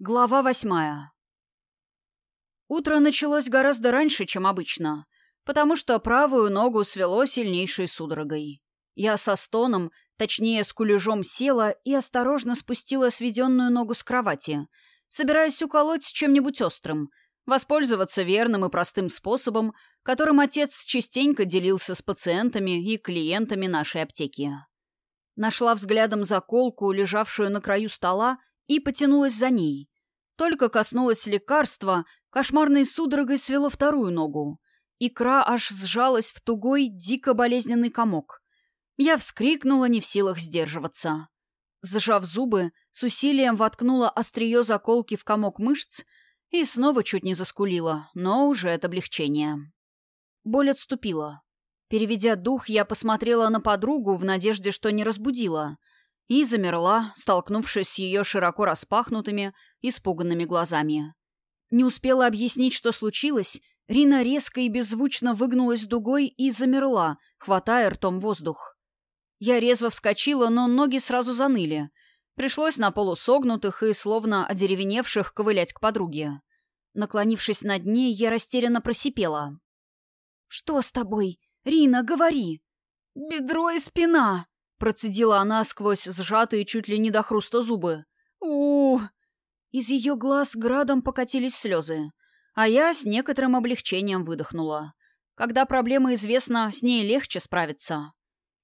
Глава восьмая. Утро началось гораздо раньше, чем обычно, потому что правую ногу свело сильнейшей судорогой. Я со стоном, точнее с кулежом села и осторожно спустила сведенную ногу с кровати, собираясь уколоть чем-нибудь острым, воспользоваться верным и простым способом, которым отец частенько делился с пациентами и клиентами нашей аптеки. Нашла взглядом заколку, лежавшую на краю стола, и потянулась за ней. Только коснулась лекарства, кошмарной судорогой свело вторую ногу. Икра аж сжалась в тугой, дико болезненный комок. Я вскрикнула, не в силах сдерживаться. Сжав зубы, с усилием воткнула острие заколки в комок мышц и снова чуть не заскулила, но уже от облегчения. Боль отступила. Переведя дух, я посмотрела на подругу в надежде, что не разбудила — и замерла, столкнувшись с ее широко распахнутыми, испуганными глазами. Не успела объяснить, что случилось, Рина резко и беззвучно выгнулась дугой и замерла, хватая ртом воздух. Я резво вскочила, но ноги сразу заныли. Пришлось на полусогнутых и словно одеревеневших ковылять к подруге. Наклонившись над ней, я растерянно просипела. «Что с тобой? Рина, говори!» «Бедро и спина!» Процедила она сквозь сжатые чуть ли не до хруста зубы. у Из ее глаз градом покатились слезы. А я с некоторым облегчением выдохнула. Когда проблема известна, с ней легче справиться.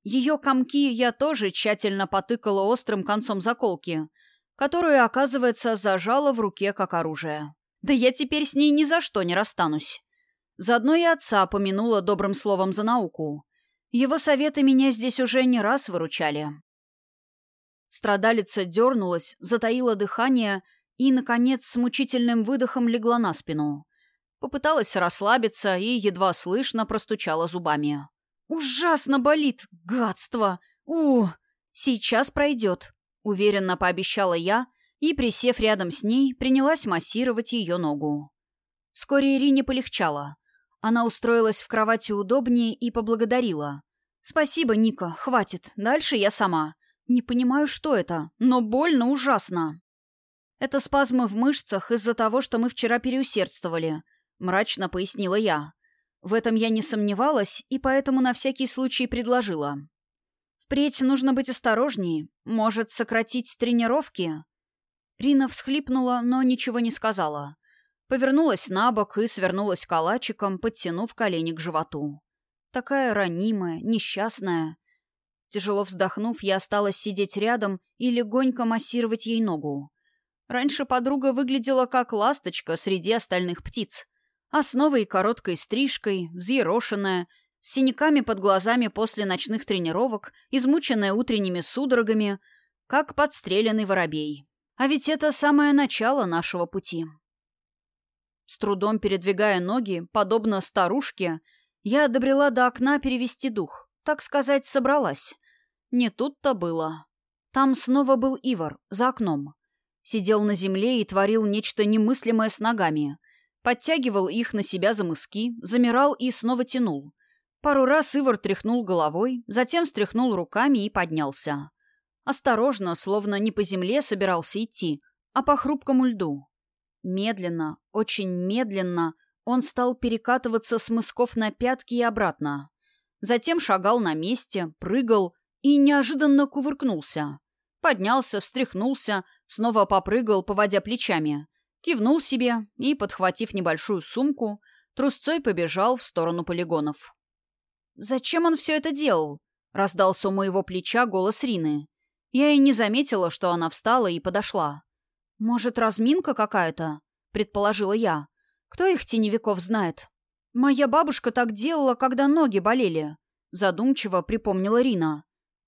Ее комки я тоже тщательно потыкала острым концом заколки, которую, оказывается, зажала в руке как оружие. Да я теперь с ней ни за что не расстанусь. Заодно и отца помянула добрым словом за науку. Его советы меня здесь уже не раз выручали. Страдалица дернулась, затаила дыхание и, наконец, с мучительным выдохом легла на спину. Попыталась расслабиться и едва слышно простучала зубами. «Ужасно болит! Гадство! у Сейчас пройдет!» — уверенно пообещала я и, присев рядом с ней, принялась массировать ее ногу. Вскоре Ирине полегчало. Она устроилась в кровати удобнее и поблагодарила. «Спасибо, Ника, хватит. Дальше я сама. Не понимаю, что это, но больно ужасно». «Это спазмы в мышцах из-за того, что мы вчера переусердствовали», — мрачно пояснила я. В этом я не сомневалась и поэтому на всякий случай предложила. «Впредь нужно быть осторожнее. Может, сократить тренировки?» Рина всхлипнула, но ничего не сказала. Повернулась на бок и свернулась калачиком, подтянув колени к животу. Такая ранимая, несчастная. Тяжело вздохнув, я осталась сидеть рядом и легонько массировать ей ногу. Раньше подруга выглядела как ласточка среди остальных птиц. А с новой короткой стрижкой, взъерошенная, с синяками под глазами после ночных тренировок, измученная утренними судорогами, как подстреленный воробей. А ведь это самое начало нашего пути. С трудом передвигая ноги, подобно старушке, я добрела до окна перевести дух. Так сказать, собралась. Не тут-то было. Там снова был Ивар, за окном. Сидел на земле и творил нечто немыслимое с ногами. Подтягивал их на себя за мыски, замирал и снова тянул. Пару раз Ивар тряхнул головой, затем встряхнул руками и поднялся. Осторожно, словно не по земле собирался идти, а по хрупкому льду. Медленно, очень медленно он стал перекатываться с мысков на пятки и обратно. Затем шагал на месте, прыгал и неожиданно кувыркнулся. Поднялся, встряхнулся, снова попрыгал, поводя плечами. Кивнул себе и, подхватив небольшую сумку, трусцой побежал в сторону полигонов. «Зачем он все это делал?» — раздался у моего плеча голос Рины. Я и не заметила, что она встала и подошла. «Может, разминка какая-то?» — предположила я. «Кто их теневиков знает?» «Моя бабушка так делала, когда ноги болели», — задумчиво припомнила Рина.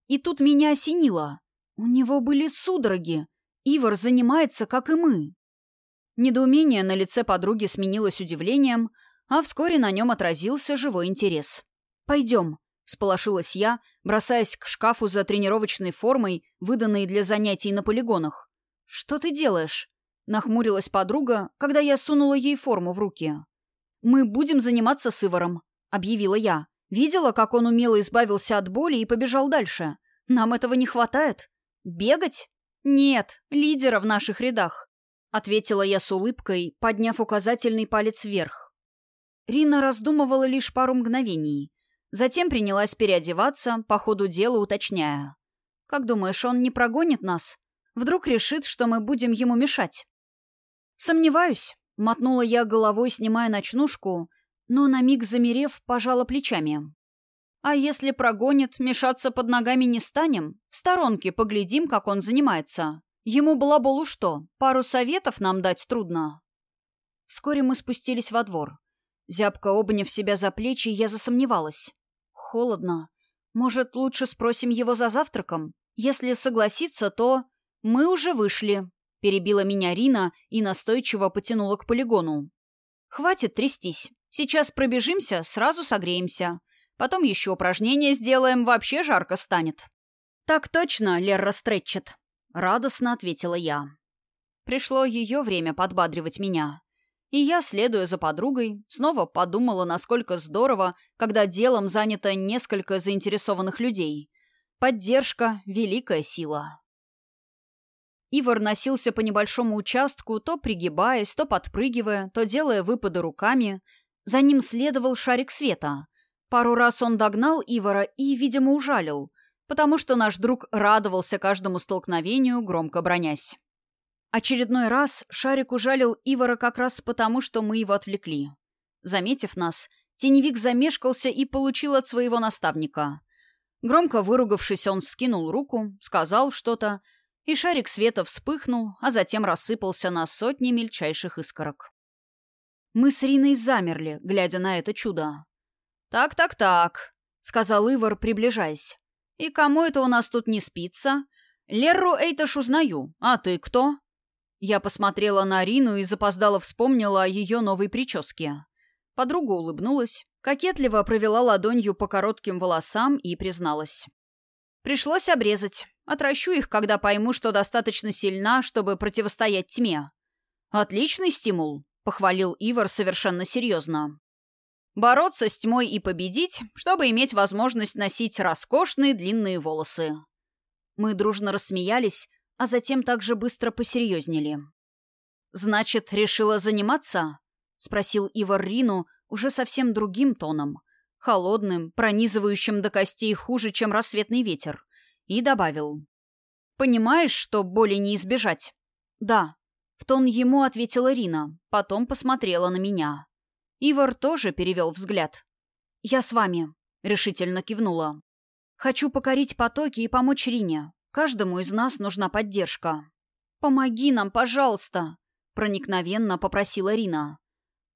«И тут меня осенило. У него были судороги. Ивар занимается, как и мы». Недоумение на лице подруги сменилось удивлением, а вскоре на нем отразился живой интерес. «Пойдем», — сполошилась я, бросаясь к шкафу за тренировочной формой, выданной для занятий на полигонах. «Что ты делаешь?» — нахмурилась подруга, когда я сунула ей форму в руки. «Мы будем заниматься с Иваром», — объявила я. «Видела, как он умело избавился от боли и побежал дальше? Нам этого не хватает? Бегать? Нет, лидера в наших рядах. — ответила я с улыбкой, подняв указательный палец вверх. Рина раздумывала лишь пару мгновений. Затем принялась переодеваться, по ходу дела уточняя. «Как думаешь, он не прогонит нас? Вдруг решит, что мы будем ему мешать?» «Сомневаюсь», — мотнула я головой, снимая ночнушку, но на миг замерев, пожала плечами. «А если прогонит, мешаться под ногами не станем? В сторонке поглядим, как он занимается. Ему балаболу что, пару советов нам дать трудно?» Вскоре мы спустились во двор. Зябко обняв себя за плечи, я засомневалась. «Холодно. Может, лучше спросим его за завтраком? Если согласится, то...» «Мы уже вышли», — перебила меня Рина и настойчиво потянула к полигону. «Хватит трястись. Сейчас пробежимся, сразу согреемся. Потом еще упражнения сделаем, вообще жарко станет». «Так точно, Лерра Стретчет», — радостно ответила я. Пришло ее время подбадривать меня. И я, следуя за подругой, снова подумала, насколько здорово, когда делом занято несколько заинтересованных людей. Поддержка — великая сила. Ивар носился по небольшому участку, то пригибаясь, то подпрыгивая, то делая выпады руками. За ним следовал шарик света. Пару раз он догнал Ивара и, видимо, ужалил, потому что наш друг радовался каждому столкновению, громко бронясь. Очередной раз шарик ужалил Ивара как раз потому, что мы его отвлекли. Заметив нас, теневик замешкался и получил от своего наставника. Громко выругавшись, он вскинул руку, сказал что-то — и шарик света вспыхнул, а затем рассыпался на сотни мельчайших искорок. Мы с Риной замерли, глядя на это чудо. «Так-так-так», — сказал Ивар, приближаясь. «И кому это у нас тут не спится? Лерру Эйташ узнаю. А ты кто?» Я посмотрела на Рину и запоздало вспомнила о ее новой прическе. Подруга улыбнулась, кокетливо провела ладонью по коротким волосам и призналась. «Пришлось обрезать. Отращу их, когда пойму, что достаточно сильна, чтобы противостоять тьме. Отличный стимул, похвалил Ивар совершенно серьезно. Бороться с тьмой и победить, чтобы иметь возможность носить роскошные длинные волосы. Мы дружно рассмеялись, а затем также быстро посерьезнели. «Значит, решила заниматься?» — спросил Ивар Рину уже совсем другим тоном. Холодным, пронизывающим до костей хуже, чем рассветный ветер и добавил. «Понимаешь, что боли не избежать?» «Да». В тон ему ответила Рина, потом посмотрела на меня. Ивар тоже перевел взгляд. «Я с вами», — решительно кивнула. «Хочу покорить потоки и помочь Рине. Каждому из нас нужна поддержка». «Помоги нам, пожалуйста», — проникновенно попросила Рина.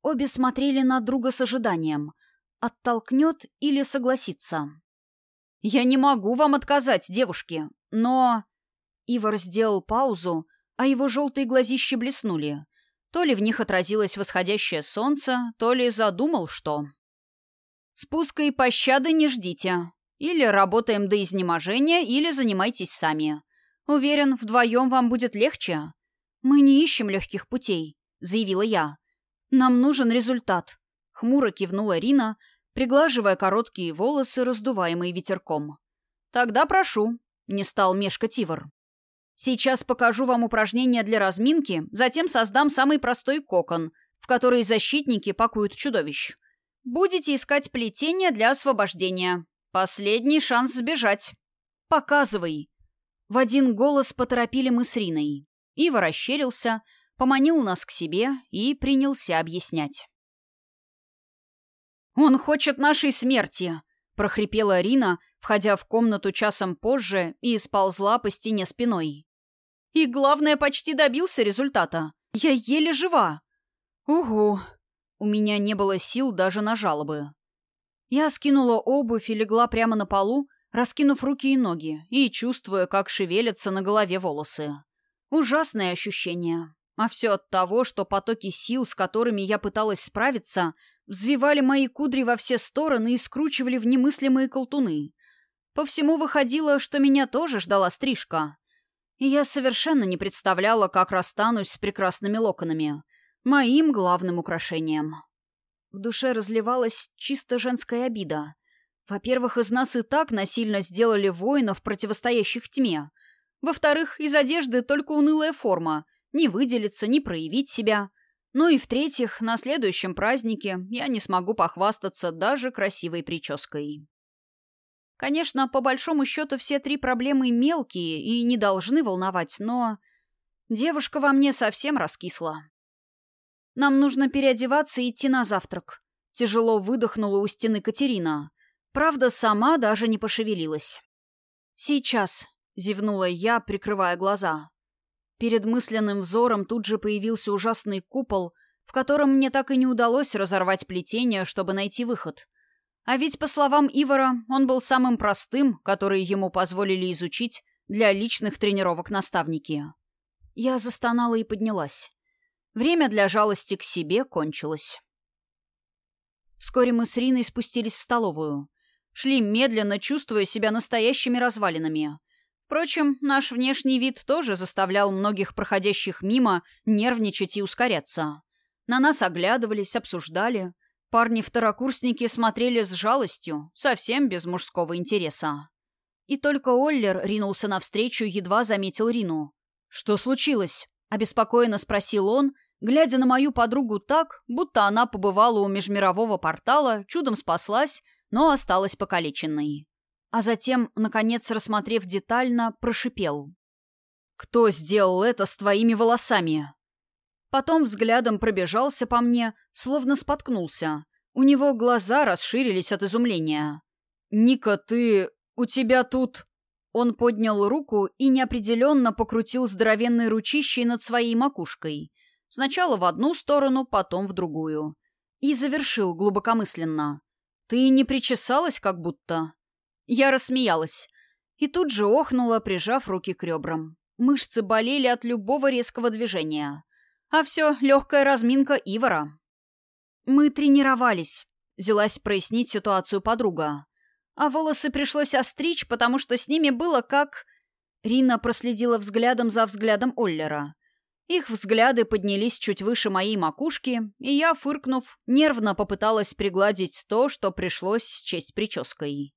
Обе смотрели на друга с ожиданием. Оттолкнет или согласится. «Я не могу вам отказать, девушки, но...» Ивар сделал паузу, а его желтые глазища блеснули. То ли в них отразилось восходящее солнце, то ли задумал что. «Спуска и пощады не ждите. Или работаем до изнеможения, или занимайтесь сами. Уверен, вдвоем вам будет легче. Мы не ищем легких путей», — заявила я. «Нам нужен результат», — хмуро кивнула Рина, — приглаживая короткие волосы, раздуваемые ветерком. «Тогда прошу», — не стал мешкать Ивар. «Сейчас покажу вам упражнения для разминки, затем создам самый простой кокон, в который защитники пакуют чудовищ. Будете искать плетение для освобождения. Последний шанс сбежать. Показывай!» В один голос поторопили мы с Риной. Ива расщерился, поманил нас к себе и принялся объяснять. «Он хочет нашей смерти!» — прохрипела Рина, входя в комнату часом позже и сползла по стене спиной. «И главное, почти добился результата. Я еле жива!» «Угу!» У меня не было сил даже на жалобы. Я скинула обувь и легла прямо на полу, раскинув руки и ноги, и чувствуя, как шевелятся на голове волосы. Ужасное ощущение. А все от того, что потоки сил, с которыми я пыталась справиться, взвивали мои кудри во все стороны и скручивали в немыслимые колтуны. По всему выходило, что меня тоже ждала стрижка. И я совершенно не представляла, как расстанусь с прекрасными локонами. Моим главным украшением. В душе разливалась чисто женская обида. Во-первых, из нас и так насильно сделали воинов, противостоящих тьме. Во-вторых, из одежды только унылая форма, ни выделиться, ни проявить себя. Ну и в-третьих, на следующем празднике я не смогу похвастаться даже красивой прической. Конечно, по большому счету все три проблемы мелкие и не должны волновать, но... Девушка во мне совсем раскисла. Нам нужно переодеваться и идти на завтрак. Тяжело выдохнула у стены Катерина. Правда, сама даже не пошевелилась. «Сейчас», — зевнула я, прикрывая глаза. Перед мысленным взором тут же появился ужасный купол, в котором мне так и не удалось разорвать плетение, чтобы найти выход — а ведь, по словам Ивара, он был самым простым, который ему позволили изучить для личных тренировок наставники. Я застонала и поднялась. Время для жалости к себе кончилось. Вскоре мы с Риной спустились в столовую. Шли медленно, чувствуя себя настоящими развалинами. Впрочем, наш внешний вид тоже заставлял многих проходящих мимо нервничать и ускоряться. На нас оглядывались, обсуждали, Парни-второкурсники смотрели с жалостью, совсем без мужского интереса. И только Оллер ринулся навстречу, едва заметил Рину. «Что случилось?» — обеспокоенно спросил он, глядя на мою подругу так, будто она побывала у межмирового портала, чудом спаслась, но осталась покалеченной. А затем, наконец, рассмотрев детально, прошипел. «Кто сделал это с твоими волосами?» Потом взглядом пробежался по мне, словно споткнулся. У него глаза расширились от изумления. «Ника, ты... у тебя тут...» Он поднял руку и неопределенно покрутил здоровенной ручищей над своей макушкой. Сначала в одну сторону, потом в другую. И завершил глубокомысленно. «Ты не причесалась как будто?» Я рассмеялась. И тут же охнула, прижав руки к ребрам. Мышцы болели от любого резкого движения. А все легкая разминка Ивара. «Мы тренировались», — взялась прояснить ситуацию подруга. «А волосы пришлось остричь, потому что с ними было как...» Рина проследила взглядом за взглядом Оллера. Их взгляды поднялись чуть выше моей макушки, и я, фыркнув, нервно попыталась пригладить то, что пришлось счесть прической.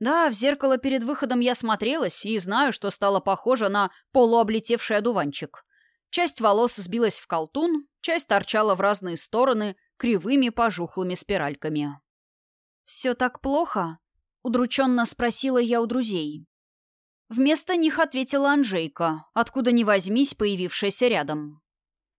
Да, в зеркало перед выходом я смотрелась и знаю, что стало похоже на полуоблетевший одуванчик. Часть волос сбилась в колтун, часть торчала в разные стороны кривыми пожухлыми спиральками. «Все так плохо?» — удрученно спросила я у друзей. Вместо них ответила Анжейка, откуда ни возьмись, появившаяся рядом.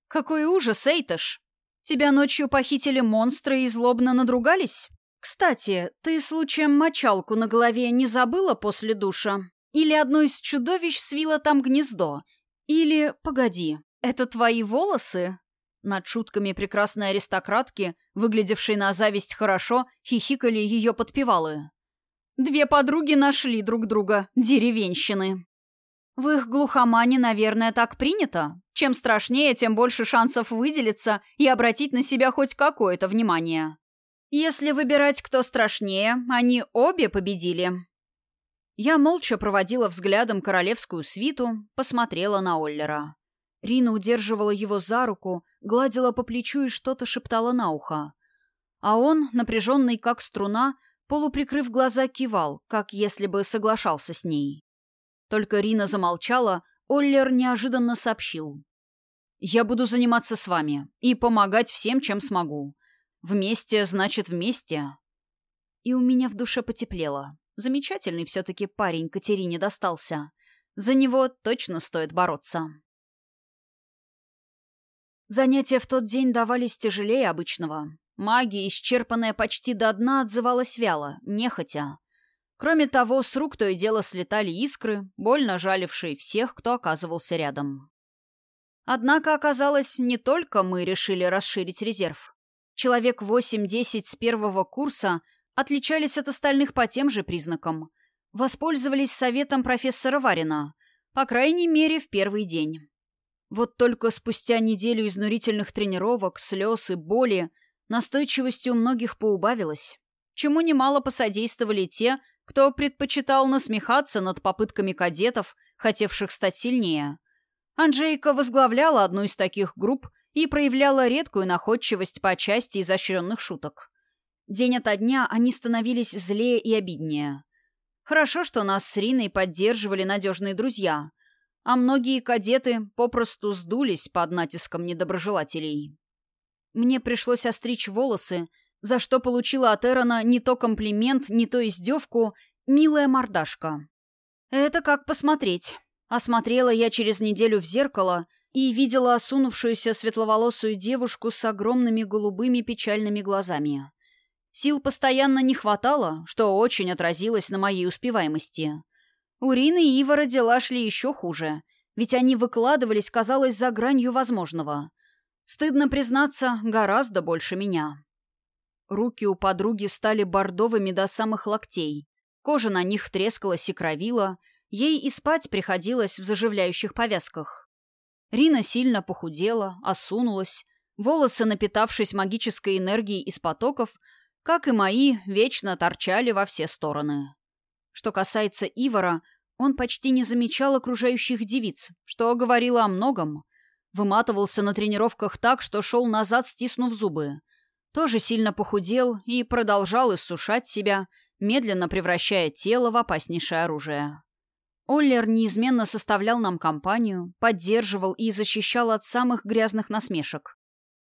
«Какой ужас, Эйташ! Тебя ночью похитили монстры и злобно надругались? Кстати, ты случаем мочалку на голове не забыла после душа? Или одно из чудовищ свило там гнездо? Или, погоди, это твои волосы?» Над шутками прекрасной аристократки, выглядевшей на зависть хорошо, хихикали ее подпевалы. Две подруги нашли друг друга, деревенщины. В их глухомане, наверное, так принято. Чем страшнее, тем больше шансов выделиться и обратить на себя хоть какое-то внимание. Если выбирать, кто страшнее, они обе победили. Я молча проводила взглядом королевскую свиту, посмотрела на Оллера. Рина удерживала его за руку, гладила по плечу и что-то шептала на ухо. А он, напряженный как струна, полуприкрыв глаза, кивал, как если бы соглашался с ней. Только Рина замолчала, Оллер неожиданно сообщил. «Я буду заниматься с вами и помогать всем, чем смогу. Вместе значит вместе». И у меня в душе потеплело. Замечательный все-таки парень Катерине достался. За него точно стоит бороться. Занятия в тот день давались тяжелее обычного. Магия, исчерпанная почти до дна, отзывалась вяло, нехотя. Кроме того, с рук то и дело слетали искры, больно жалившие всех, кто оказывался рядом. Однако оказалось, не только мы решили расширить резерв. Человек 8-10 с первого курса отличались от остальных по тем же признакам. Воспользовались советом профессора Варина, по крайней мере, в первый день. Вот только спустя неделю изнурительных тренировок, слез и боли настойчивостью многих поубавилось, чему немало посодействовали те, кто предпочитал насмехаться над попытками кадетов, хотевших стать сильнее. Анжейка возглавляла одну из таких групп и проявляла редкую находчивость по части изощренных шуток. День ото дня они становились злее и обиднее. Хорошо, что нас с Риной поддерживали надежные друзья — а многие кадеты попросту сдулись под натиском недоброжелателей. Мне пришлось остричь волосы, за что получила от Эрона не то комплимент, не то издевку «милая мордашка». Это как посмотреть. Осмотрела я через неделю в зеркало и видела осунувшуюся светловолосую девушку с огромными голубыми печальными глазами. Сил постоянно не хватало, что очень отразилось на моей успеваемости. У Рины и Ивара дела шли еще хуже, ведь они выкладывались, казалось, за гранью возможного. Стыдно признаться, гораздо больше меня. Руки у подруги стали бордовыми до самых локтей. Кожа на них трескалась и кровила, ей и спать приходилось в заживляющих повязках. Рина сильно похудела, осунулась, волосы, напитавшись магической энергией из потоков, как и мои, вечно торчали во все стороны. Что касается Ивара, он почти не замечал окружающих девиц, что говорило о многом. Выматывался на тренировках так, что шел назад, стиснув зубы. Тоже сильно похудел и продолжал иссушать себя, медленно превращая тело в опаснейшее оружие. Оллер неизменно составлял нам компанию, поддерживал и защищал от самых грязных насмешек.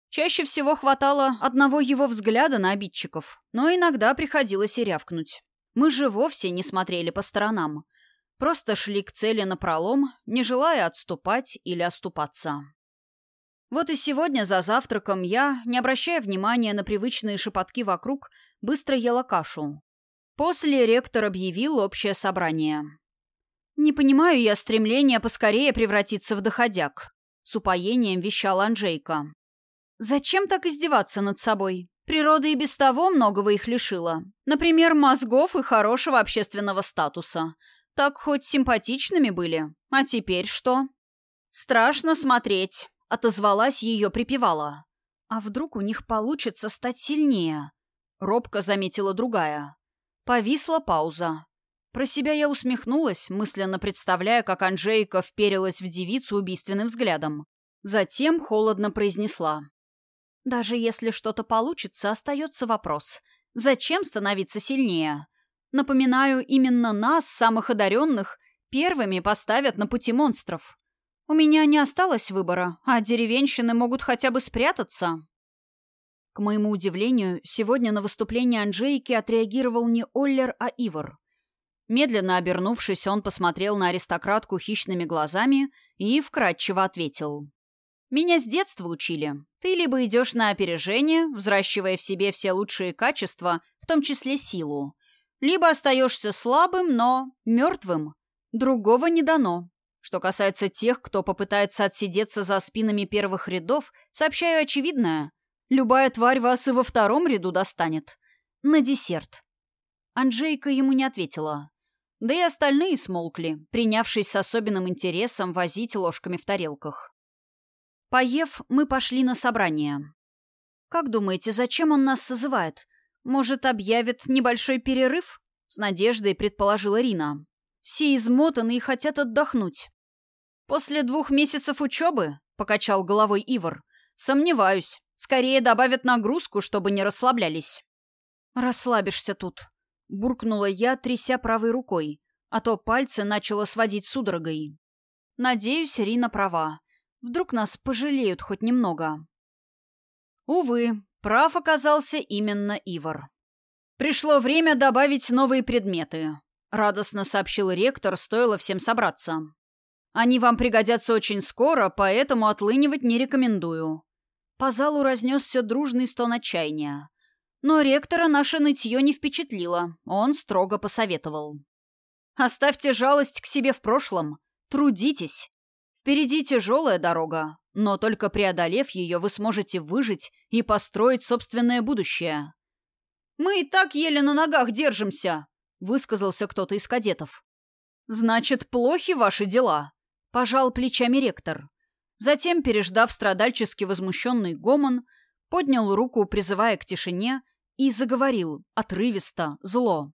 Чаще всего хватало одного его взгляда на обидчиков, но иногда приходилось и рявкнуть. Мы же вовсе не смотрели по сторонам. Просто шли к цели напролом, не желая отступать или оступаться. Вот и сегодня за завтраком я, не обращая внимания на привычные шепотки вокруг, быстро ела кашу. После ректор объявил общее собрание. «Не понимаю я стремления поскорее превратиться в доходяг», — с упоением вещал Анжейка. Зачем так издеваться над собой? Природа и без того многого их лишила. Например, мозгов и хорошего общественного статуса. Так хоть симпатичными были. А теперь что? Страшно смотреть, отозвалась ее припевала. А вдруг у них получится стать сильнее? Робко заметила другая. Повисла пауза. Про себя я усмехнулась, мысленно представляя, как Анжейка вперилась в девицу убийственным взглядом. Затем холодно произнесла. Даже если что-то получится, остается вопрос. Зачем становиться сильнее? Напоминаю, именно нас, самых одаренных, первыми поставят на пути монстров. У меня не осталось выбора, а деревенщины могут хотя бы спрятаться. К моему удивлению, сегодня на выступление Анжейки отреагировал не Оллер, а Ивар. Медленно обернувшись, он посмотрел на аристократку хищными глазами и вкратчиво ответил. Меня с детства учили. Ты либо идешь на опережение, взращивая в себе все лучшие качества, в том числе силу, либо остаешься слабым, но мертвым. Другого не дано. Что касается тех, кто попытается отсидеться за спинами первых рядов, сообщаю очевидное. Любая тварь вас и во втором ряду достанет. На десерт. Анжейка ему не ответила. Да и остальные смолкли, принявшись с особенным интересом возить ложками в тарелках. Поев, мы пошли на собрание. «Как думаете, зачем он нас созывает? Может, объявит небольшой перерыв?» С надеждой предположила Рина. «Все измотаны и хотят отдохнуть». «После двух месяцев учебы?» — покачал головой Ивар. «Сомневаюсь. Скорее добавят нагрузку, чтобы не расслаблялись». «Расслабишься тут», — буркнула я, тряся правой рукой, а то пальцы начало сводить судорогой. «Надеюсь, Рина права. Вдруг нас пожалеют хоть немного. Увы, прав оказался именно Ивар. Пришло время добавить новые предметы. Радостно сообщил ректор, стоило всем собраться. Они вам пригодятся очень скоро, поэтому отлынивать не рекомендую. По залу разнесся дружный стон отчаяния. Но ректора наше нытье не впечатлило. Он строго посоветовал. «Оставьте жалость к себе в прошлом. Трудитесь. Впереди тяжелая дорога, но только преодолев ее, вы сможете выжить и построить собственное будущее. «Мы и так еле на ногах держимся», — высказался кто-то из кадетов. «Значит, плохи ваши дела», — пожал плечами ректор. Затем, переждав страдальчески возмущенный гомон, поднял руку, призывая к тишине, и заговорил, отрывисто, зло.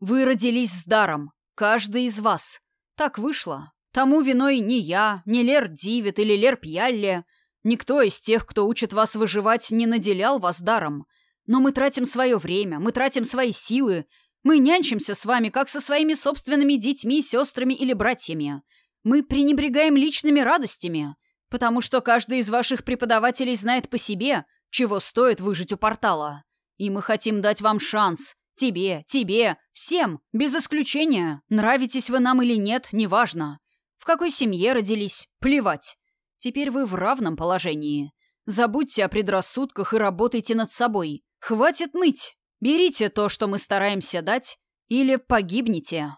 «Вы родились с даром, каждый из вас. Так вышло, Тому виной не я, не Лер Дивит или Лер Пьялле. Никто из тех, кто учит вас выживать, не наделял вас даром. Но мы тратим свое время, мы тратим свои силы. Мы нянчимся с вами, как со своими собственными детьми, сестрами или братьями. Мы пренебрегаем личными радостями, потому что каждый из ваших преподавателей знает по себе, чего стоит выжить у портала. И мы хотим дать вам шанс. Тебе, тебе, всем, без исключения. Нравитесь вы нам или нет, неважно. В какой семье родились, плевать. Теперь вы в равном положении. Забудьте о предрассудках и работайте над собой. Хватит ныть. Берите то, что мы стараемся дать, или погибните.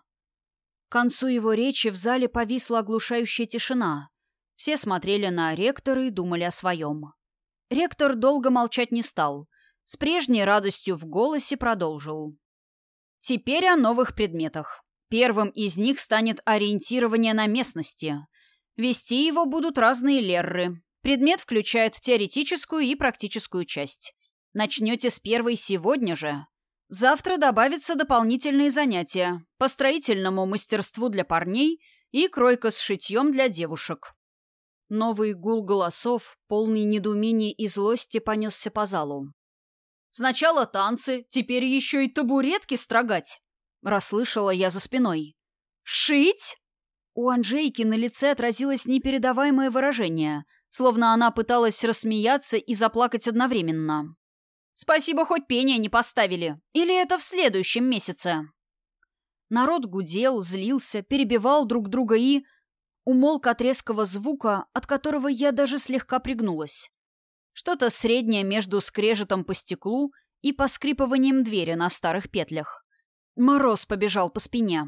К концу его речи в зале повисла оглушающая тишина. Все смотрели на ректора и думали о своем. Ректор долго молчать не стал. С прежней радостью в голосе продолжил. Теперь о новых предметах. Первым из них станет ориентирование на местности. Вести его будут разные лерры. Предмет включает теоретическую и практическую часть. Начнете с первой сегодня же. Завтра добавятся дополнительные занятия по строительному мастерству для парней и кройка с шитьем для девушек. Новый гул голосов, полный недоумения и злости, понесся по залу. «Сначала танцы, теперь еще и табуретки строгать!» — расслышала я за спиной. «Шить?» У Анжейки на лице отразилось непередаваемое выражение, словно она пыталась рассмеяться и заплакать одновременно. «Спасибо, хоть пение не поставили. Или это в следующем месяце?» Народ гудел, злился, перебивал друг друга и умолк от резкого звука, от которого я даже слегка пригнулась. Что-то среднее между скрежетом по стеклу и поскрипыванием двери на старых петлях. Мороз побежал по спине.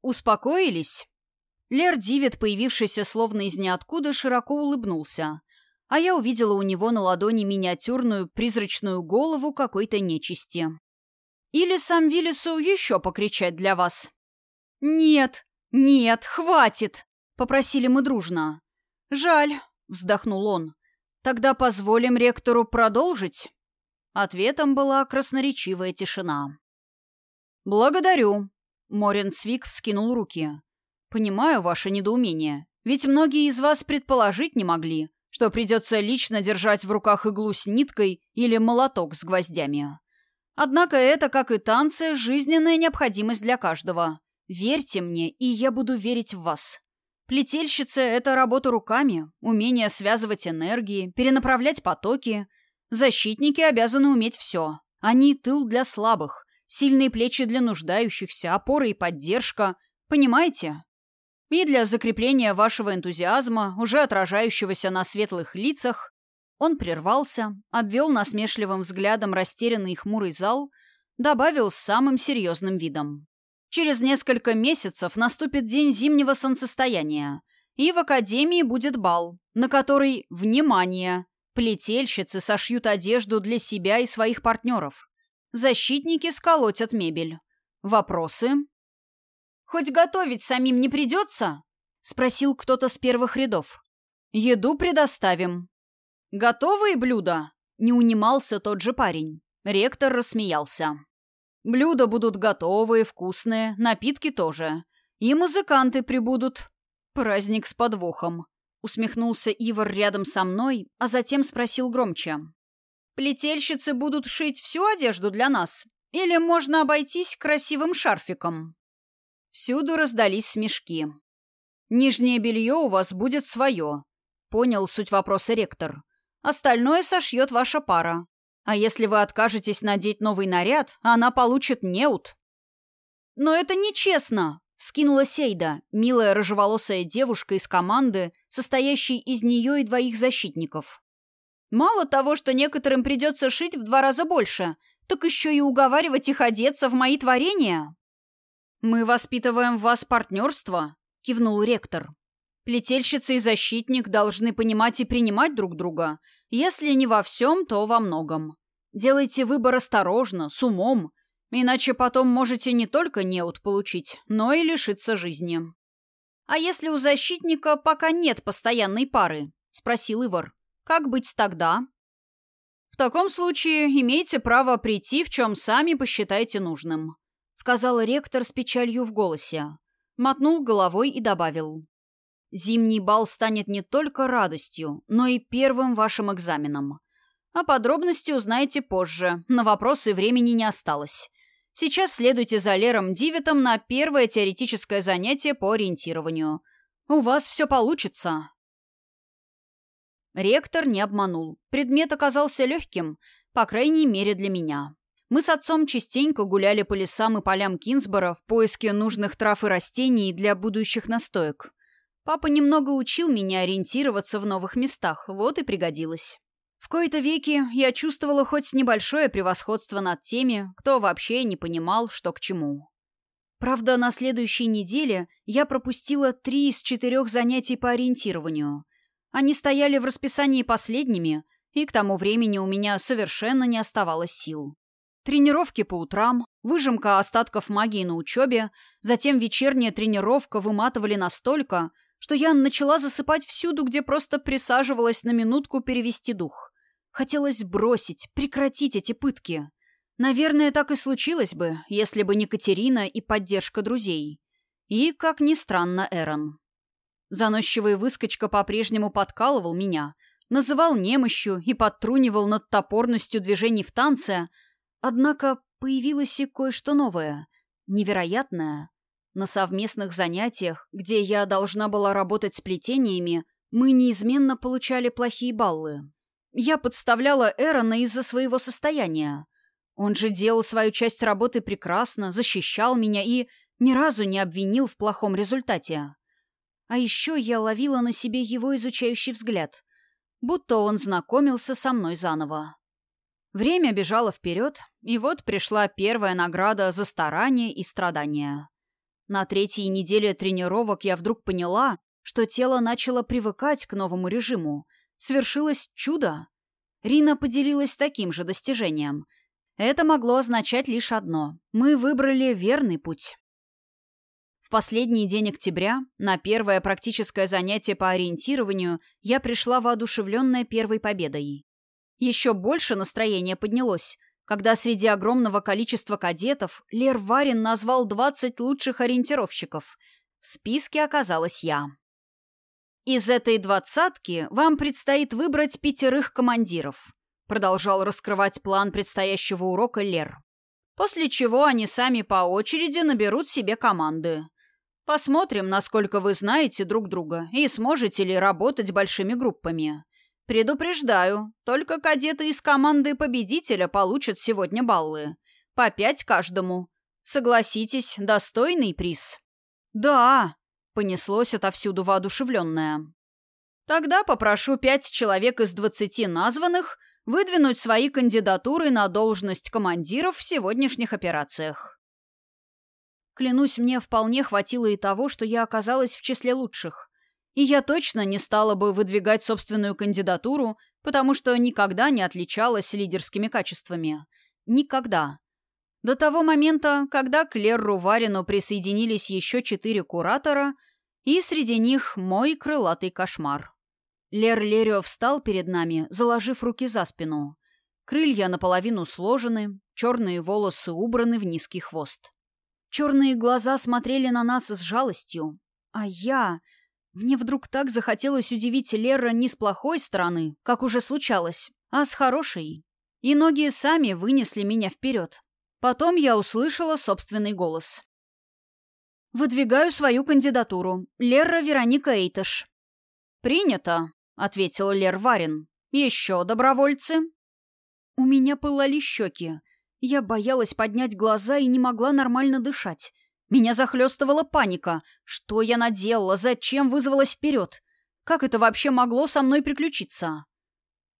«Успокоились?» Лер Дивид, появившийся словно из ниоткуда, широко улыбнулся, а я увидела у него на ладони миниатюрную призрачную голову какой-то нечисти. «Или сам Виллису еще покричать для вас?» «Нет, нет, хватит!» — попросили мы дружно. «Жаль», — вздохнул он. «Тогда позволим ректору продолжить?» Ответом была красноречивая тишина. «Благодарю», — Морин Цвик вскинул руки. «Понимаю ваше недоумение, ведь многие из вас предположить не могли, что придется лично держать в руках иглу с ниткой или молоток с гвоздями. Однако это, как и танцы, жизненная необходимость для каждого. Верьте мне, и я буду верить в вас. Плетельщица — это работа руками, умение связывать энергии, перенаправлять потоки. Защитники обязаны уметь все. Они — тыл для слабых, сильные плечи для нуждающихся, опора и поддержка. Понимаете? И для закрепления вашего энтузиазма, уже отражающегося на светлых лицах, он прервался, обвел насмешливым взглядом растерянный и хмурый зал, добавил с самым серьезным видом. Через несколько месяцев наступит день зимнего солнцестояния, и в академии будет бал, на который, внимание, плетельщицы сошьют одежду для себя и своих партнеров. Защитники сколотят мебель. Вопросы? «Хоть готовить самим не придется?» — спросил кто-то с первых рядов. «Еду предоставим». «Готовые блюда?» — не унимался тот же парень. Ректор рассмеялся. Блюда будут готовые, вкусные, напитки тоже. И музыканты прибудут. Праздник с подвохом. Усмехнулся Ивар рядом со мной, а затем спросил громче. «Плетельщицы будут шить всю одежду для нас? Или можно обойтись красивым шарфиком?» Всюду раздались смешки. «Нижнее белье у вас будет свое», — понял суть вопроса ректор. «Остальное сошьет ваша пара. А если вы откажетесь надеть новый наряд, она получит неуд. «Но это нечестно!» — вскинула Сейда, милая рыжеволосая девушка из команды, состоящей из нее и двоих защитников. «Мало того, что некоторым придется шить в два раза больше, так еще и уговаривать их одеться в мои творения!» «Мы воспитываем в вас партнерство», — кивнул ректор. «Плетельщица и защитник должны понимать и принимать друг друга, если не во всем, то во многом. Делайте выбор осторожно, с умом, иначе потом можете не только неуд получить, но и лишиться жизни. «А если у защитника пока нет постоянной пары?» — спросил Ивар. «Как быть тогда?» «В таком случае имеете право прийти, в чем сами посчитаете нужным», — сказал ректор с печалью в голосе. Мотнул головой и добавил. Зимний бал станет не только радостью, но и первым вашим экзаменом. А подробности узнаете позже, на вопросы времени не осталось. Сейчас следуйте за Лером Дивитом на первое теоретическое занятие по ориентированию. У вас все получится. Ректор не обманул. Предмет оказался легким, по крайней мере для меня. Мы с отцом частенько гуляли по лесам и полям Кинсбора в поиске нужных трав и растений для будущих настоек. Папа немного учил меня ориентироваться в новых местах, вот и пригодилось. В кои-то веки я чувствовала хоть небольшое превосходство над теми, кто вообще не понимал, что к чему. Правда, на следующей неделе я пропустила три из четырех занятий по ориентированию. Они стояли в расписании последними, и к тому времени у меня совершенно не оставалось сил. Тренировки по утрам, выжимка остатков магии на учебе, затем вечерняя тренировка выматывали настолько, что я начала засыпать всюду, где просто присаживалась на минутку перевести дух. Хотелось бросить, прекратить эти пытки. Наверное, так и случилось бы, если бы не Катерина и поддержка друзей. И, как ни странно, Эрон. Заносчивый выскочка по-прежнему подкалывал меня, называл немощью и подтрунивал над топорностью движений в танце — Однако появилось и кое-что новое, невероятное. На совместных занятиях, где я должна была работать с плетениями, мы неизменно получали плохие баллы. Я подставляла Эрона из-за своего состояния. Он же делал свою часть работы прекрасно, защищал меня и ни разу не обвинил в плохом результате. А еще я ловила на себе его изучающий взгляд, будто он знакомился со мной заново. Время бежало вперед, и вот пришла первая награда за старание и страдания. На третьей неделе тренировок я вдруг поняла, что тело начало привыкать к новому режиму. Свершилось чудо. Рина поделилась таким же достижением. Это могло означать лишь одно. Мы выбрали верный путь. В последний день октября, на первое практическое занятие по ориентированию, я пришла воодушевленная первой победой. Еще больше настроение поднялось, когда среди огромного количества кадетов Лер Варин назвал 20 лучших ориентировщиков. В списке оказалась я. «Из этой двадцатки вам предстоит выбрать пятерых командиров», продолжал раскрывать план предстоящего урока Лер. После чего они сами по очереди наберут себе команды. Посмотрим, насколько вы знаете друг друга и сможете ли работать большими группами. «Предупреждаю, только кадеты из команды победителя получат сегодня баллы. По пять каждому. Согласитесь, достойный приз». «Да», — понеслось отовсюду воодушевленное. «Тогда попрошу пять человек из двадцати названных выдвинуть свои кандидатуры на должность командиров в сегодняшних операциях». Клянусь, мне вполне хватило и того, что я оказалась в числе лучших. И я точно не стала бы выдвигать собственную кандидатуру, потому что никогда не отличалась лидерскими качествами. Никогда. До того момента, когда к Лерру Варину присоединились еще четыре куратора, и среди них мой крылатый кошмар. Лер Лерио встал перед нами, заложив руки за спину. Крылья наполовину сложены, черные волосы убраны в низкий хвост. Черные глаза смотрели на нас с жалостью, а я... Мне вдруг так захотелось удивить Лера не с плохой стороны, как уже случалось, а с хорошей. И ноги сами вынесли меня вперед. Потом я услышала собственный голос. «Выдвигаю свою кандидатуру. Лера Вероника Эйтыш». «Принято», — ответил Лер Варин. «Еще добровольцы?» У меня пылали щеки. Я боялась поднять глаза и не могла нормально дышать. Меня захлестывала паника. Что я наделала? Зачем вызвалась вперед? Как это вообще могло со мной приключиться?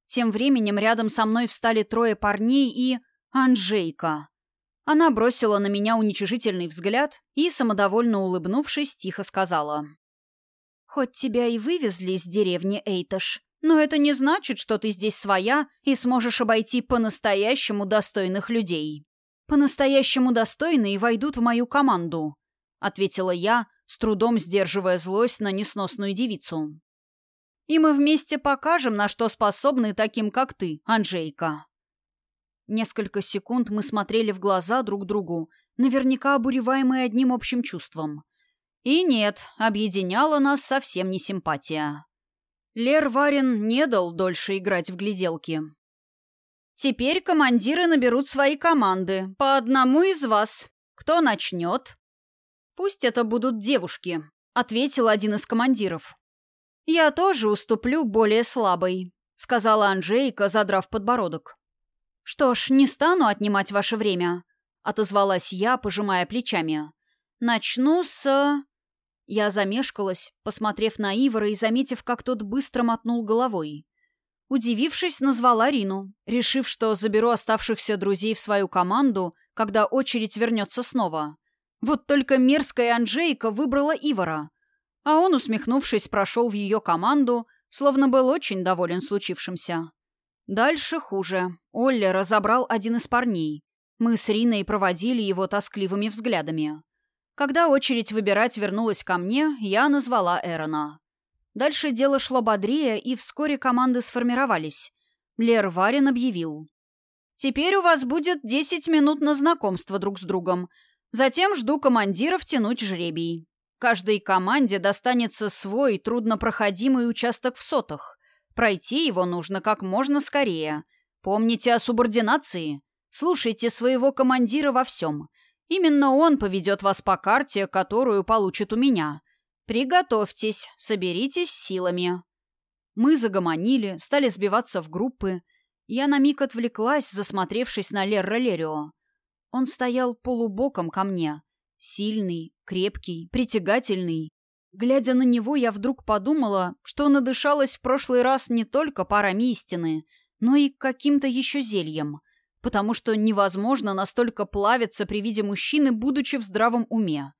Тем временем рядом со мной встали трое парней и... Анжейка. Она бросила на меня уничижительный взгляд и, самодовольно улыбнувшись, тихо сказала. «Хоть тебя и вывезли из деревни Эйташ, но это не значит, что ты здесь своя и сможешь обойти по-настоящему достойных людей» по-настоящему достойные войдут в мою команду», — ответила я, с трудом сдерживая злость на несносную девицу. «И мы вместе покажем, на что способны таким, как ты, Анжейка». Несколько секунд мы смотрели в глаза друг другу, наверняка обуреваемые одним общим чувством. И нет, объединяла нас совсем не симпатия. Лер Варин не дал дольше играть в гляделки. Теперь командиры наберут свои команды, по одному из вас. Кто начнет? Пусть это будут девушки. ответил один из командиров. «Я тоже уступлю более слабой», — сказала Анжейка, задрав подбородок. «Что ж, не стану отнимать ваше время», — отозвалась я, пожимая плечами. «Начну с...» Я замешкалась, посмотрев на Ивара и заметив, как тот быстро мотнул головой. Удивившись, назвала Рину, решив, что заберу оставшихся друзей в свою команду, когда очередь вернется снова. Вот только мерзкая Анжейка выбрала Ивара, а он, усмехнувшись, прошел в ее команду, словно был очень доволен случившимся. Дальше хуже. Олли разобрал один из парней. Мы с Риной проводили его тоскливыми взглядами. Когда очередь выбирать вернулась ко мне, я назвала Эрона. Дальше дело шло бодрее, и вскоре команды сформировались. Лер Варин объявил. «Теперь у вас будет десять минут на знакомство друг с другом. Затем жду командиров тянуть жребий. Каждой команде достанется свой труднопроходимый участок в сотах. Пройти его нужно как можно скорее. Помните о субординации. Слушайте своего командира во всем. Именно он поведет вас по карте, которую получит у меня. Приготовьтесь, соберитесь силами. Мы загомонили, стали сбиваться в группы. Я на миг отвлеклась, засмотревшись на Лерра Лерио. Он стоял полубоком ко мне. Сильный, крепкий, притягательный. Глядя на него, я вдруг подумала, что надышалась в прошлый раз не только парами истины, но и каким-то еще зельем — потому что невозможно настолько плавиться при виде мужчины, будучи в здравом уме.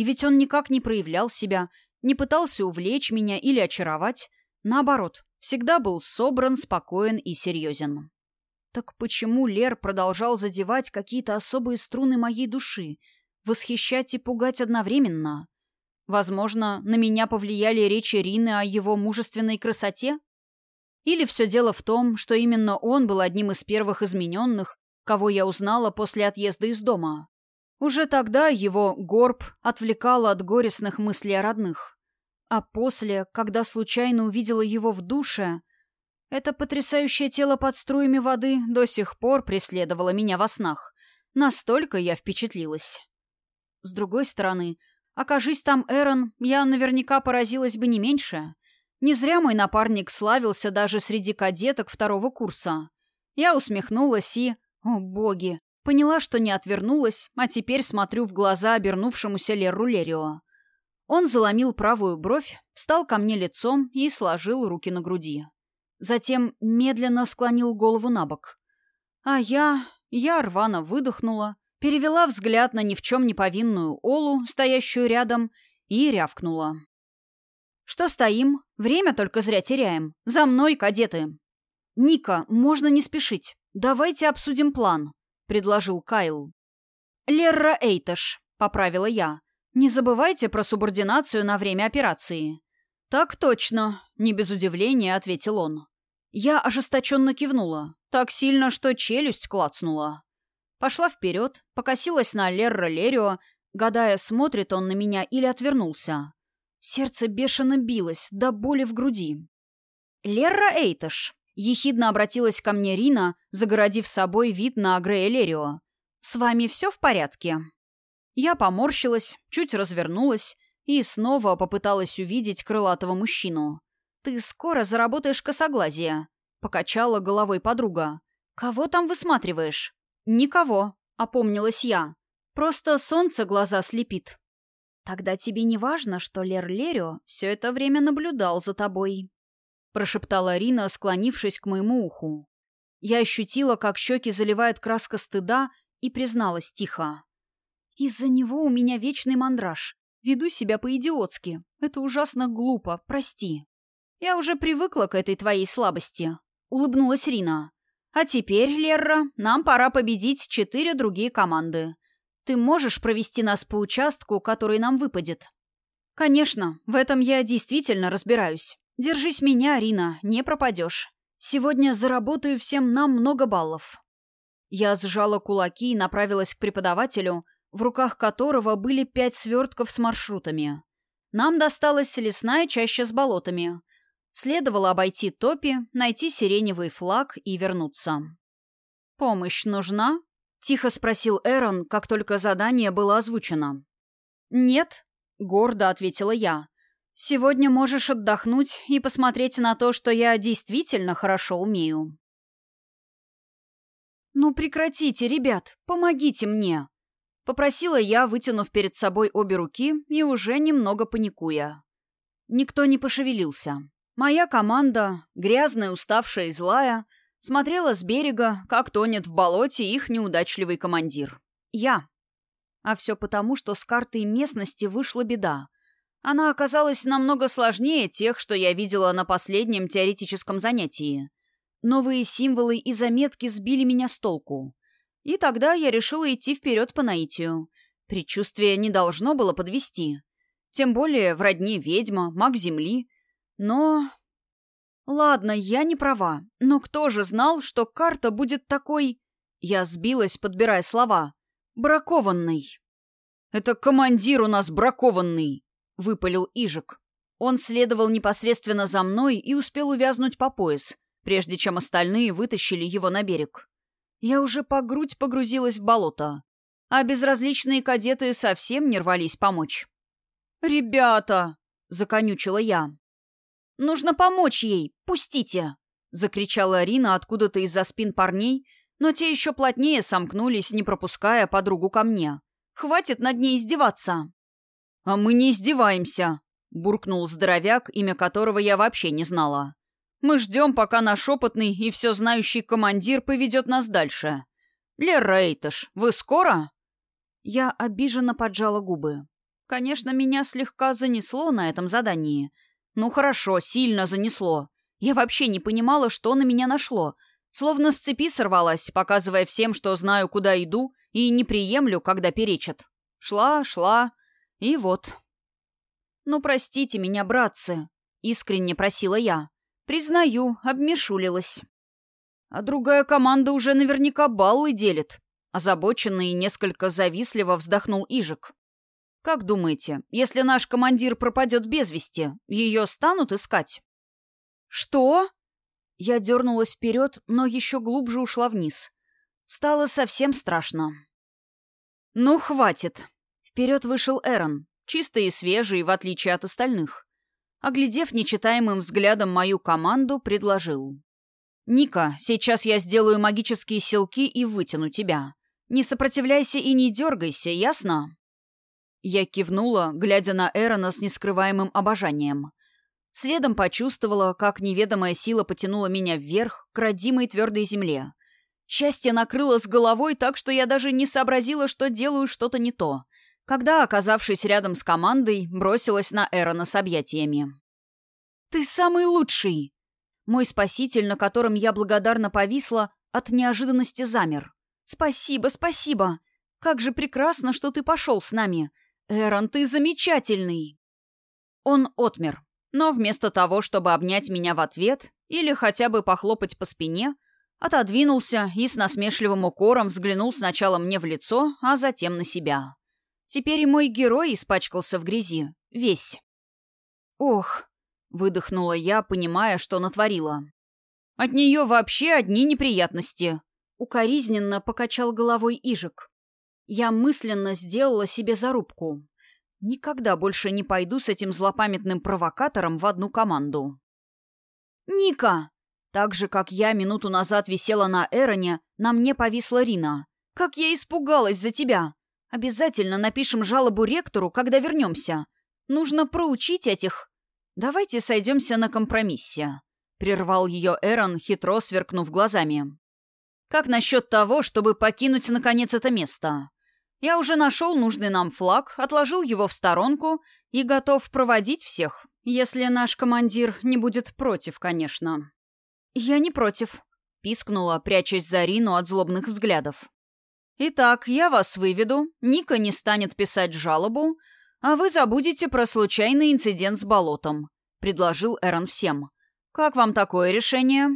И ведь он никак не проявлял себя, не пытался увлечь меня или очаровать. Наоборот, всегда был собран, спокоен и серьезен. Так почему Лер продолжал задевать какие-то особые струны моей души, восхищать и пугать одновременно? Возможно, на меня повлияли речи Рины о его мужественной красоте? Или все дело в том, что именно он был одним из первых измененных, кого я узнала после отъезда из дома. Уже тогда его горб отвлекал от горестных мыслей о родных. А после, когда случайно увидела его в душе, это потрясающее тело под струями воды до сих пор преследовало меня во снах. Настолько я впечатлилась. С другой стороны, окажись там Эрон, я наверняка поразилась бы не меньше. Не зря мой напарник славился даже среди кадеток второго курса. Я усмехнулась и... О, боги! Поняла, что не отвернулась, а теперь смотрю в глаза обернувшемуся Леру Лерио. Он заломил правую бровь, встал ко мне лицом и сложил руки на груди. Затем медленно склонил голову на бок. А я... я рвано выдохнула, перевела взгляд на ни в чем не повинную Олу, стоящую рядом, и рявкнула. «Что стоим? Время только зря теряем. За мной, кадеты!» «Ника, можно не спешить. Давайте обсудим план», — предложил Кайл. «Лерра Эйташ», — поправила я. «Не забывайте про субординацию на время операции». «Так точно», — не без удивления ответил он. Я ожесточенно кивнула, так сильно, что челюсть клацнула. Пошла вперед, покосилась на Лерра Лерио, гадая, смотрит он на меня или отвернулся. Сердце бешено билось, до боли в груди. «Лерра Эйташ!» — ехидно обратилась ко мне Рина, загородив собой вид на Агрея Лерио. «С вами все в порядке?» Я поморщилась, чуть развернулась и снова попыталась увидеть крылатого мужчину. «Ты скоро заработаешь косоглазие», — покачала головой подруга. «Кого там высматриваешь?» «Никого», — опомнилась я. «Просто солнце глаза слепит». «Тогда тебе не важно, что Лер Лерио все это время наблюдал за тобой», — прошептала Рина, склонившись к моему уху. Я ощутила, как щеки заливает краска стыда, и призналась тихо. «Из-за него у меня вечный мандраж. Веду себя по-идиотски. Это ужасно глупо, прости». «Я уже привыкла к этой твоей слабости», — улыбнулась Рина. «А теперь, Лерра, нам пора победить четыре другие команды. Ты можешь провести нас по участку, который нам выпадет?» «Конечно, в этом я действительно разбираюсь. Держись меня, Арина, не пропадешь. Сегодня заработаю всем нам много баллов». Я сжала кулаки и направилась к преподавателю, в руках которого были пять свертков с маршрутами. Нам досталась лесная чаща с болотами. Следовало обойти топи, найти сиреневый флаг и вернуться. «Помощь нужна?» — тихо спросил Эрон, как только задание было озвучено. «Нет». Гордо ответила я. «Сегодня можешь отдохнуть и посмотреть на то, что я действительно хорошо умею». «Ну прекратите, ребят, помогите мне!» Попросила я, вытянув перед собой обе руки и уже немного паникуя. Никто не пошевелился. Моя команда, грязная, уставшая и злая, смотрела с берега, как тонет в болоте их неудачливый командир. Я. А все потому, что с картой местности вышла беда. Она оказалась намного сложнее тех, что я видела на последнем теоретическом занятии. Новые символы и заметки сбили меня с толку. И тогда я решила идти вперед по наитию. Предчувствие не должно было подвести. Тем более в родне ведьма, маг земли. Но... Ладно, я не права. Но кто же знал, что карта будет такой... Я сбилась, подбирая слова. Бракованный. «Это командир у нас бракованный», — выпалил Ижик. Он следовал непосредственно за мной и успел увязнуть по пояс, прежде чем остальные вытащили его на берег. Я уже по грудь погрузилась в болото, а безразличные кадеты совсем не рвались помочь. «Ребята!» — законючила я. «Нужно помочь ей! Пустите!» — закричала Арина откуда-то из-за спин парней, но те еще плотнее сомкнулись, не пропуская подругу ко мне. Хватит над ней издеваться!» «А мы не издеваемся!» — буркнул здоровяк, имя которого я вообще не знала. «Мы ждем, пока наш опытный и все знающий командир поведет нас дальше. Лера Эйташ, вы скоро?» Я обиженно поджала губы. Конечно, меня слегка занесло на этом задании. Ну хорошо, сильно занесло. Я вообще не понимала, что на меня нашло. Словно с цепи сорвалась, показывая всем, что знаю, куда иду, и не приемлю, когда перечат. Шла, шла, и вот. «Ну, простите меня, братцы», — искренне просила я. «Признаю, обмешулилась». А другая команда уже наверняка баллы делит. Озабоченный и несколько завистливо вздохнул Ижик. «Как думаете, если наш командир пропадет без вести, ее станут искать?» «Что?» Я дернулась вперед, но еще глубже ушла вниз. Стало совсем страшно. «Ну, хватит!» Вперед вышел Эрон, чистый и свежий, в отличие от остальных. Оглядев нечитаемым взглядом мою команду, предложил. «Ника, сейчас я сделаю магические силки и вытяну тебя. Не сопротивляйся и не дергайся, ясно?» Я кивнула, глядя на Эрона с нескрываемым обожанием. Следом почувствовала, как неведомая сила потянула меня вверх, к родимой твердой земле. Счастье накрыло с головой так, что я даже не сообразила, что делаю что-то не то. Когда, оказавшись рядом с командой, бросилась на Эрона с объятиями. «Ты самый лучший!» Мой спаситель, на котором я благодарно повисла, от неожиданности замер. «Спасибо, спасибо! Как же прекрасно, что ты пошел с нами! Эрон, ты замечательный!» Он отмер, но вместо того, чтобы обнять меня в ответ или хотя бы похлопать по спине, Отодвинулся и с насмешливым укором взглянул сначала мне в лицо, а затем на себя. Теперь и мой герой испачкался в грязи. Весь. «Ох!» — выдохнула я, понимая, что натворила. «От нее вообще одни неприятности!» Укоризненно покачал головой Ижик. Я мысленно сделала себе зарубку. Никогда больше не пойду с этим злопамятным провокатором в одну команду. «Ника!» Так же, как я минуту назад висела на Эроне, на мне повисла Рина. «Как я испугалась за тебя! Обязательно напишем жалобу ректору, когда вернемся. Нужно проучить этих...» «Давайте сойдемся на компромиссе», — прервал ее Эрон, хитро сверкнув глазами. «Как насчет того, чтобы покинуть, наконец, это место? Я уже нашел нужный нам флаг, отложил его в сторонку и готов проводить всех, если наш командир не будет против, конечно». «Я не против», — пискнула, прячась за Рину от злобных взглядов. «Итак, я вас выведу, Ника не станет писать жалобу, а вы забудете про случайный инцидент с болотом», — предложил Эрон всем. «Как вам такое решение?»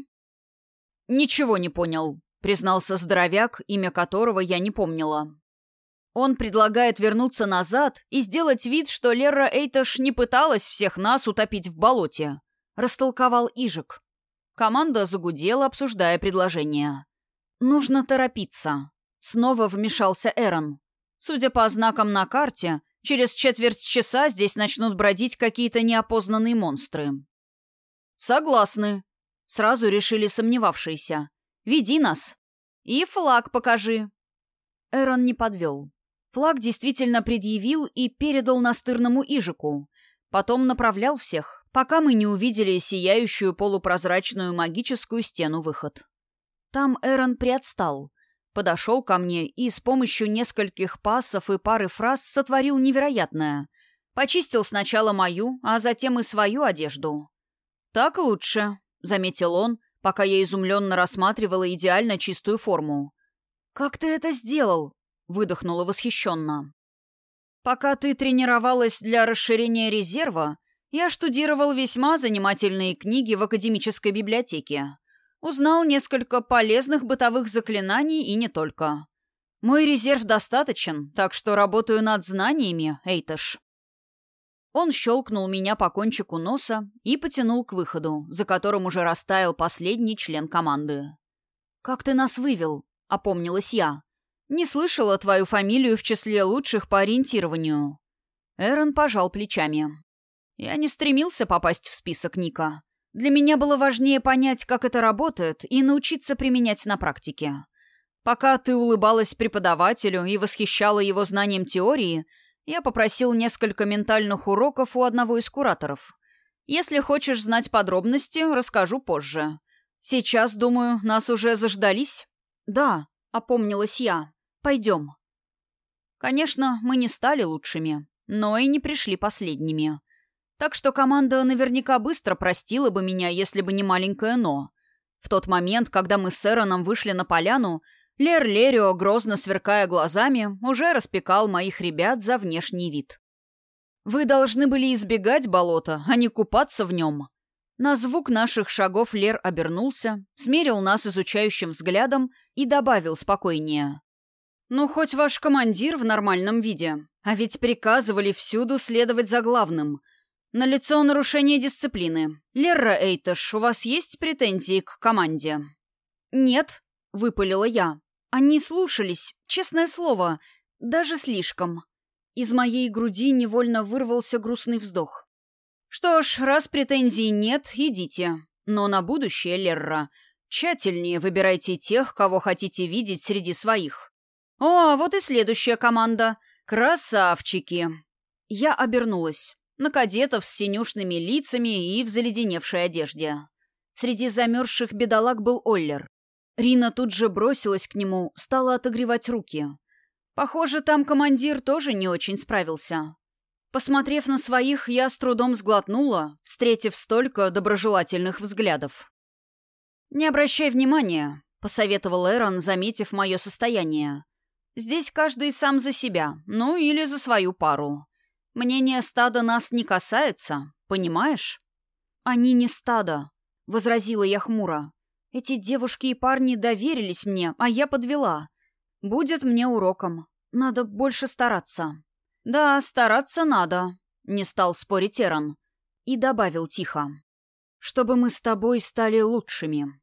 «Ничего не понял», — признался здоровяк, имя которого я не помнила. «Он предлагает вернуться назад и сделать вид, что Лера Эйташ не пыталась всех нас утопить в болоте», — растолковал Ижик. Команда загудела, обсуждая предложение. «Нужно торопиться». Снова вмешался Эрон. Судя по знакам на карте, Через четверть часа здесь начнут бродить какие-то неопознанные монстры. Согласны. Сразу решили сомневавшиеся. Веди нас. И флаг покажи. Эрон не подвел. Флаг действительно предъявил и передал настырному Ижику. Потом направлял всех, пока мы не увидели сияющую полупрозрачную магическую стену-выход. Там Эрон приотстал, подошел ко мне и с помощью нескольких пассов и пары фраз сотворил невероятное. Почистил сначала мою, а затем и свою одежду. «Так лучше», — заметил он, пока я изумленно рассматривала идеально чистую форму. «Как ты это сделал?» — выдохнула восхищенно. «Пока ты тренировалась для расширения резерва, я штудировал весьма занимательные книги в академической библиотеке. Узнал несколько полезных бытовых заклинаний и не только. Мой резерв достаточен, так что работаю над знаниями, Эйташ. Он щелкнул меня по кончику носа и потянул к выходу, за которым уже растаял последний член команды. «Как ты нас вывел?» — опомнилась я. «Не слышала твою фамилию в числе лучших по ориентированию». Эрон пожал плечами. «Я не стремился попасть в список Ника. Для меня было важнее понять, как это работает, и научиться применять на практике. Пока ты улыбалась преподавателю и восхищала его знанием теории, я попросил несколько ментальных уроков у одного из кураторов. Если хочешь знать подробности, расскажу позже. Сейчас, думаю, нас уже заждались? Да, опомнилась я. Пойдем. Конечно, мы не стали лучшими, но и не пришли последними. Так что команда наверняка быстро простила бы меня, если бы не маленькое «но». В тот момент, когда мы с Эроном вышли на поляну, Лер Лерио, грозно сверкая глазами, уже распекал моих ребят за внешний вид. «Вы должны были избегать болота, а не купаться в нем». На звук наших шагов Лер обернулся, смерил нас изучающим взглядом и добавил спокойнее. «Ну, хоть ваш командир в нормальном виде, а ведь приказывали всюду следовать за главным — на лицо нарушение дисциплины. Лерра Эйташ, у вас есть претензии к команде? Нет, выпалила я. Они слушались, честное слово, даже слишком. Из моей груди невольно вырвался грустный вздох. Что ж, раз претензий нет, идите. Но на будущее, Лерра, тщательнее выбирайте тех, кого хотите видеть среди своих. О, вот и следующая команда. Красавчики. Я обернулась на кадетов с синюшными лицами и в заледеневшей одежде. Среди замерзших бедолаг был Оллер. Рина тут же бросилась к нему, стала отогревать руки. Похоже, там командир тоже не очень справился. Посмотрев на своих, я с трудом сглотнула, встретив столько доброжелательных взглядов. «Не обращай внимания», — посоветовал Эрон, заметив мое состояние. «Здесь каждый сам за себя, ну или за свою пару. Мнение стада нас не касается, понимаешь? Они не стадо, возразила я хмуро. Эти девушки и парни доверились мне, а я подвела. Будет мне уроком. Надо больше стараться. Да, стараться надо, не стал спорить Эрон. И добавил тихо. Чтобы мы с тобой стали лучшими.